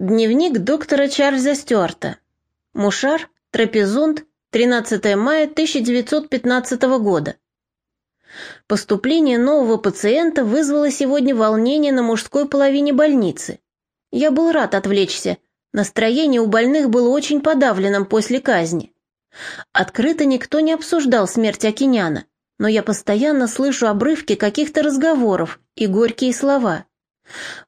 Дневник доктора Чарльза Стюарта. Мушар, Трапезунд, 13 мая 1915 года. Поступление нового пациента вызвало сегодня волнение на мужской половине больницы. Я был рад отвлечься. Настроение у больных было очень подавленным после казни. Открыто никто не обсуждал смерть Акиняна, но я постоянно слышу обрывки каких-то разговоров и горькие слова.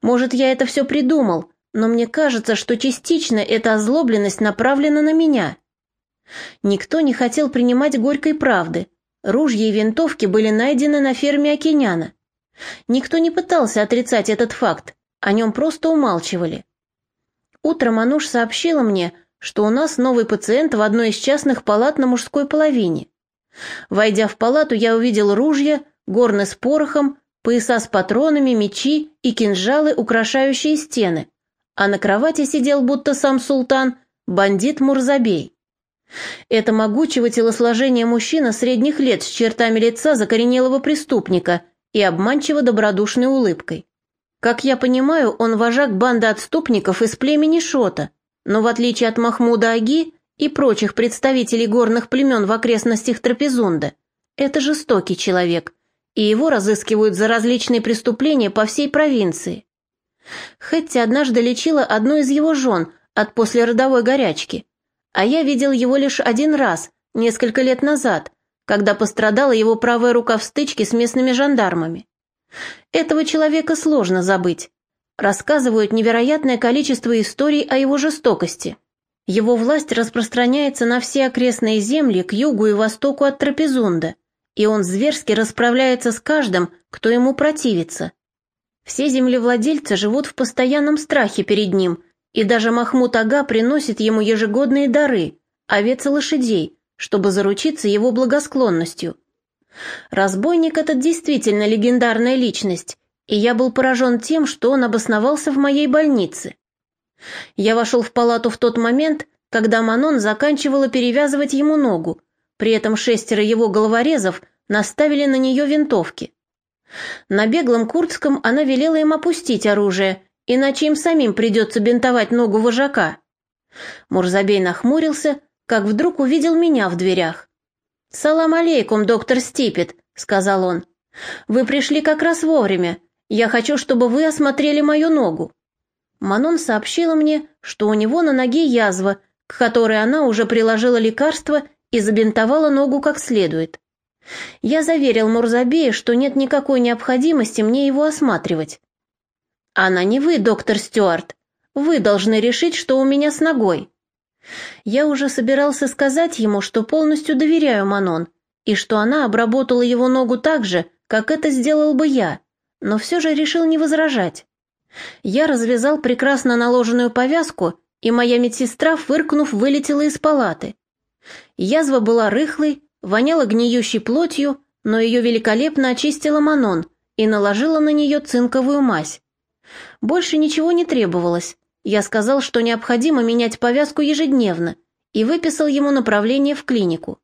Может, я это все придумал, но мне кажется, что частично эта озлобленность направлена на меня. Никто не хотел принимать горькой правды. Ружья и винтовки были найдены на ферме Акиняна. Никто не пытался отрицать этот факт, о нем просто умалчивали. Утром Ануш сообщила мне, что у нас новый пациент в одной из частных палат на мужской половине. Войдя в палату, я увидел ружья, горны с порохом, пояса с патронами, мечи и кинжалы, украшающие стены а на кровати сидел будто сам султан, бандит Мурзабей. Это могучего телосложения мужчина средних лет с чертами лица закоренелого преступника и обманчиво добродушной улыбкой. Как я понимаю, он вожак банды отступников из племени Шота, но в отличие от Махмуда Аги и прочих представителей горных племен в окрестностях Трапезунда, это жестокий человек, и его разыскивают за различные преступления по всей провинции. Хэтти однажды лечила одну из его жен от послеродовой горячки, а я видел его лишь один раз, несколько лет назад, когда пострадала его правая рука в стычке с местными жандармами. Этого человека сложно забыть. Рассказывают невероятное количество историй о его жестокости. Его власть распространяется на все окрестные земли к югу и востоку от Трапезунда, и он зверски расправляется с каждым, кто ему противится. Все землевладельцы живут в постоянном страхе перед ним, и даже Махмуд Ага приносит ему ежегодные дары, овец и лошадей, чтобы заручиться его благосклонностью. Разбойник этот действительно легендарная личность, и я был поражен тем, что он обосновался в моей больнице. Я вошел в палату в тот момент, когда Манон заканчивала перевязывать ему ногу, при этом шестеро его головорезов наставили на нее винтовки. На беглом курдском она велела им опустить оружие, иначе им самим придется бинтовать ногу вожака. Мурзабей нахмурился, как вдруг увидел меня в дверях. «Салам алейкум, доктор Стипет», — сказал он. «Вы пришли как раз вовремя. Я хочу, чтобы вы осмотрели мою ногу». Манон сообщила мне, что у него на ноге язва, к которой она уже приложила лекарство и забинтовала ногу как следует. Я заверил Мурзабея, что нет никакой необходимости мне его осматривать. «Она не вы, доктор Стюарт. Вы должны решить, что у меня с ногой». Я уже собирался сказать ему, что полностью доверяю Манон, и что она обработала его ногу так же, как это сделал бы я, но все же решил не возражать. Я развязал прекрасно наложенную повязку, и моя медсестра, фыркнув, вылетела из палаты. Язва была рыхлой, воняла гниющей плотью, но ее великолепно очистила Манон и наложила на нее цинковую мазь. Больше ничего не требовалось. Я сказал, что необходимо менять повязку ежедневно, и выписал ему направление в клинику.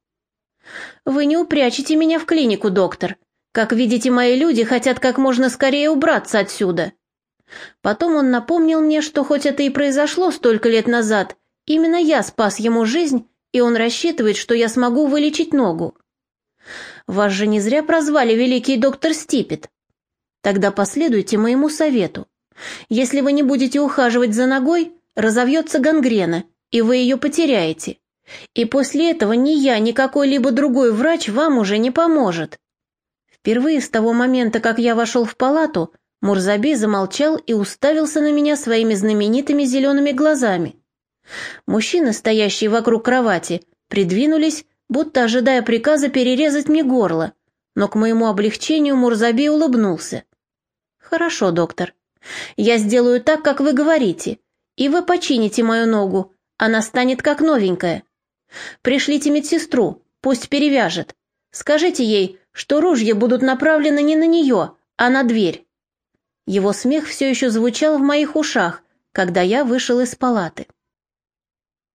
«Вы не упрячете меня в клинику, доктор. Как видите, мои люди хотят как можно скорее убраться отсюда». Потом он напомнил мне, что хоть это и произошло столько лет назад, именно я спас ему жизнь и он рассчитывает, что я смогу вылечить ногу. Вас же не зря прозвали великий доктор Стипет. Тогда последуйте моему совету. Если вы не будете ухаживать за ногой, разовьется гангрена, и вы ее потеряете. И после этого ни я, ни какой-либо другой врач вам уже не поможет. Впервые с того момента, как я вошел в палату, Мурзаби замолчал и уставился на меня своими знаменитыми зелеными глазами. Мужчины, стоящие вокруг кровати, придвинулись, будто ожидая приказа перерезать мне горло, но к моему облегчению Мурзаби улыбнулся. «Хорошо, доктор. Я сделаю так, как вы говорите, и вы почините мою ногу, она станет как новенькая. Пришлите медсестру, пусть перевяжет. Скажите ей, что ружья будут направлены не на нее, а на дверь». Его смех все еще звучал в моих ушах, когда я вышел из палаты.